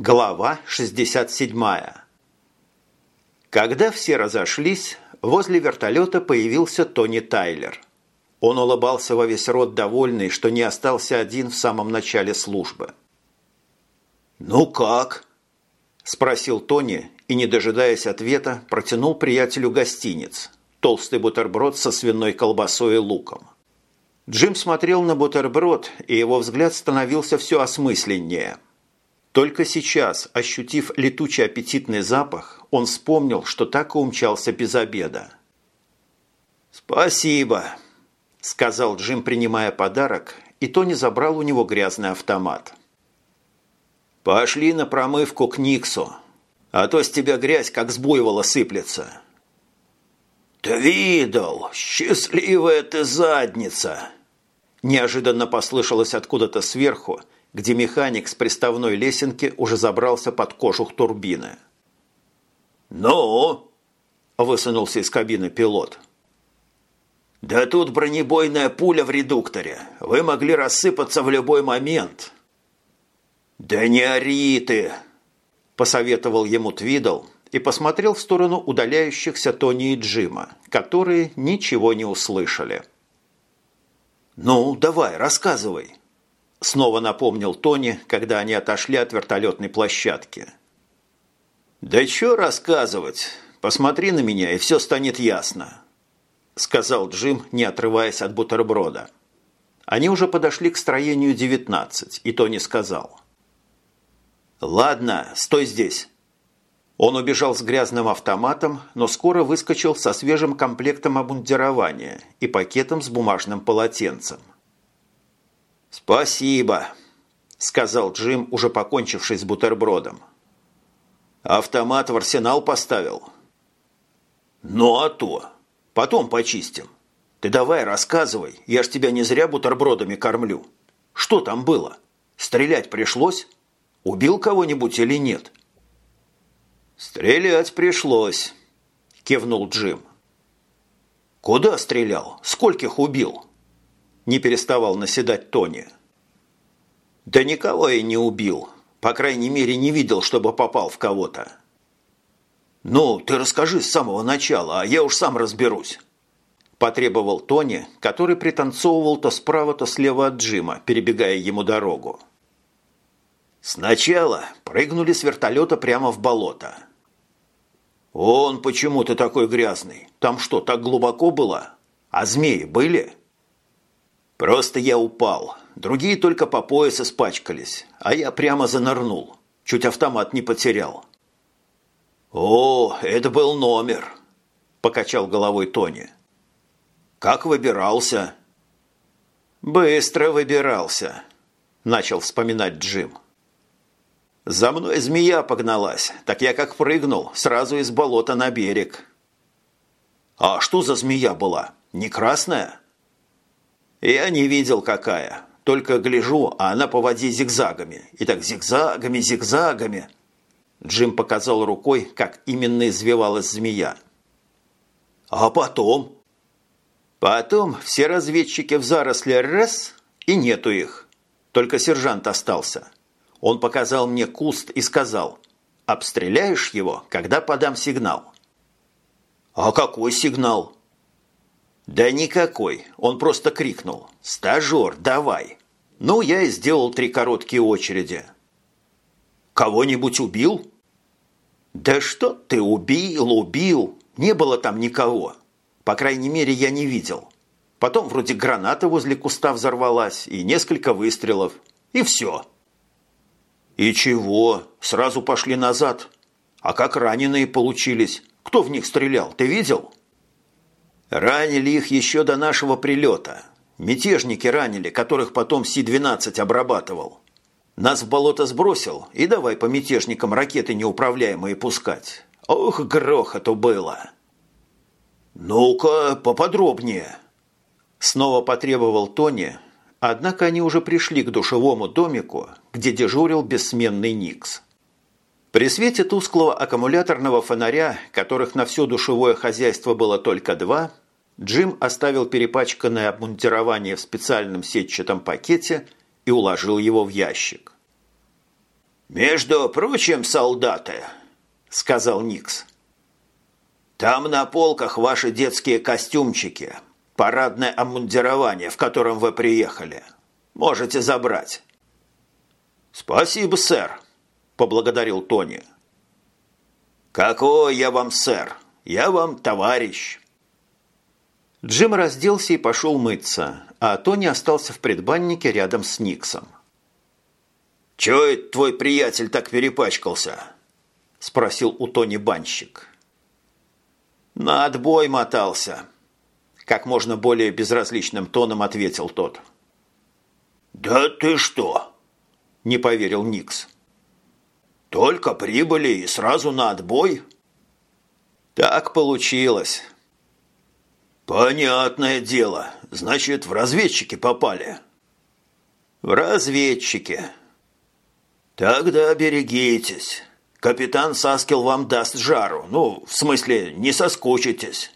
Глава 67. Когда все разошлись, возле вертолета появился Тони Тайлер. Он улыбался во весь рот довольный, что не остался один в самом начале службы. «Ну как?» – спросил Тони и, не дожидаясь ответа, протянул приятелю гостиниц – толстый бутерброд со свиной колбасой и луком. Джим смотрел на бутерброд, и его взгляд становился все осмысленнее – только сейчас, ощутив летучий аппетитный запах, он вспомнил, что так и умчался без обеда. «Спасибо», – сказал Джим, принимая подарок, и Тони забрал у него грязный автомат. «Пошли на промывку к Никсу, а то с тебя грязь как с буйвола сыплется». «Ты видел, счастливая ты задница!» Неожиданно послышалось откуда-то сверху, где механик с приставной лесенки уже забрался под кожух турбины. «Ну?» – высунулся из кабины пилот. «Да тут бронебойная пуля в редукторе. Вы могли рассыпаться в любой момент». «Да не ори ты!» – посоветовал ему Твидл и посмотрел в сторону удаляющихся Тони и Джима, которые ничего не услышали. «Ну, давай, рассказывай», Снова напомнил Тони, когда они отошли от вертолетной площадки. «Да чё рассказывать? Посмотри на меня, и все станет ясно», сказал Джим, не отрываясь от бутерброда. Они уже подошли к строению 19, и Тони сказал. «Ладно, стой здесь». Он убежал с грязным автоматом, но скоро выскочил со свежим комплектом обмундирования и пакетом с бумажным полотенцем. «Спасибо», – сказал Джим, уже покончивший с бутербродом. «Автомат в арсенал поставил?» «Ну а то. Потом почистим. Ты давай рассказывай, я ж тебя не зря бутербродами кормлю. Что там было? Стрелять пришлось? Убил кого-нибудь или нет?» «Стрелять пришлось», – кивнул Джим. «Куда стрелял? Скольких убил?» Не переставал наседать Тони. «Да никого я не убил. По крайней мере, не видел, чтобы попал в кого-то». «Ну, ты расскажи с самого начала, а я уж сам разберусь», – потребовал Тони, который пританцовывал то справа, то слева от Джима, перебегая ему дорогу. Сначала прыгнули с вертолета прямо в болото. «Он почему ты такой грязный? Там что, так глубоко было? А змеи были?» Просто я упал. Другие только по пояс испачкались, а я прямо занырнул. Чуть автомат не потерял. «О, это был номер», – покачал головой Тони. «Как выбирался?» «Быстро выбирался», – начал вспоминать Джим. «За мной змея погналась, так я как прыгнул, сразу из болота на берег». «А что за змея была? Не красная?» Я не видел, какая. Только гляжу, а она по воде зигзагами. И так зигзагами, зигзагами. Джим показал рукой, как именно извивалась змея. А потом? Потом все разведчики в заросли раз, и нету их. Только сержант остался. Он показал мне куст и сказал, обстреляешь его, когда подам сигнал. А какой сигнал? Да никакой, он просто крикнул «Стажер, давай!» Ну, я и сделал три короткие очереди. «Кого-нибудь убил?» «Да что ты убил, убил! Не было там никого. По крайней мере, я не видел. Потом вроде граната возле куста взорвалась и несколько выстрелов. И все». «И чего? Сразу пошли назад. А как раненые получились? Кто в них стрелял? Ты видел?» Ранили их еще до нашего прилета. Мятежники ранили, которых потом Си-12 обрабатывал. Нас в болото сбросил, и давай по мятежникам ракеты неуправляемые пускать. Ох, грохоту было!» «Ну-ка, поподробнее!» Снова потребовал Тони, однако они уже пришли к душевому домику, где дежурил бессменный Никс. При свете тусклого аккумуляторного фонаря, которых на все душевое хозяйство было только два, Джим оставил перепачканное обмундирование в специальном сетчатом пакете и уложил его в ящик. «Между прочим, солдаты», — сказал Никс, — «там на полках ваши детские костюмчики, парадное обмундирование, в котором вы приехали. Можете забрать». «Спасибо, сэр», — поблагодарил Тони. «Какой я вам, сэр? Я вам товарищ». Джим разделся и пошел мыться, а Тони остался в предбаннике рядом с Никсом. «Чего это твой приятель так перепачкался?» – спросил у Тони банщик. «На отбой мотался», – как можно более безразличным тоном ответил тот. «Да ты что?» – не поверил Никс. «Только прибыли и сразу на отбой?» «Так получилось». «Понятное дело. Значит, в разведчики попали». «В разведчики», «Тогда берегитесь. Капитан Саскил вам даст жару. Ну, в смысле, не соскучитесь».